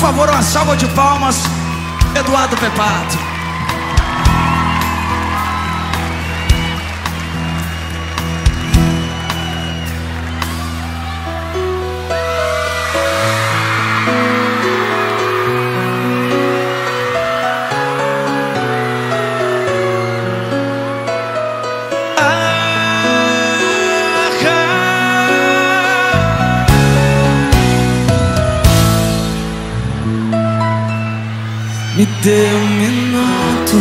favor, uma salva de palmas, Eduardo Pepato. Me dê um minuto.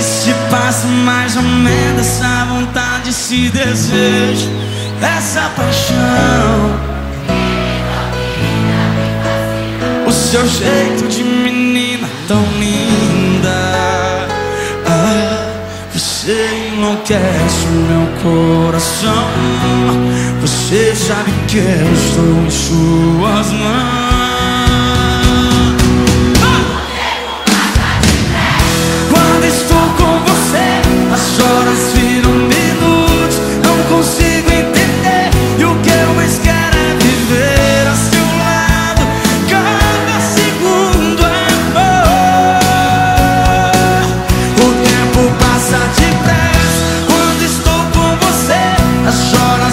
Se passa mais ou menos essa vontade, esse desejo, essa paixão. Seu jeito de menina tão linda. Ah, você enlouquece o meu coração. Você sabe que eu estou em suas mãos.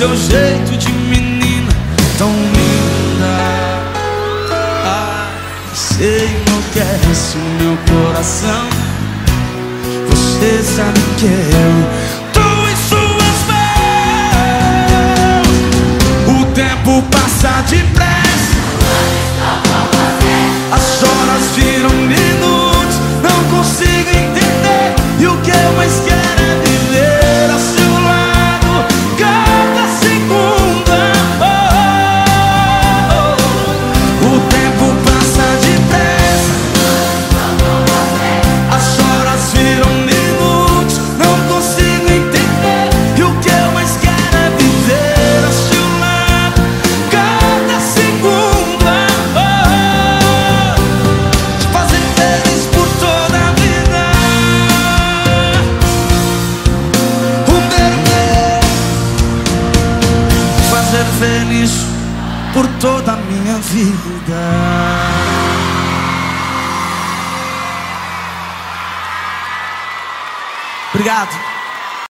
seu jeito de menina tão linda. Ah, você enlouquece o meu coração. Você sabe que eu passa depressa. Feliz por toda a minha vida. Obrigado.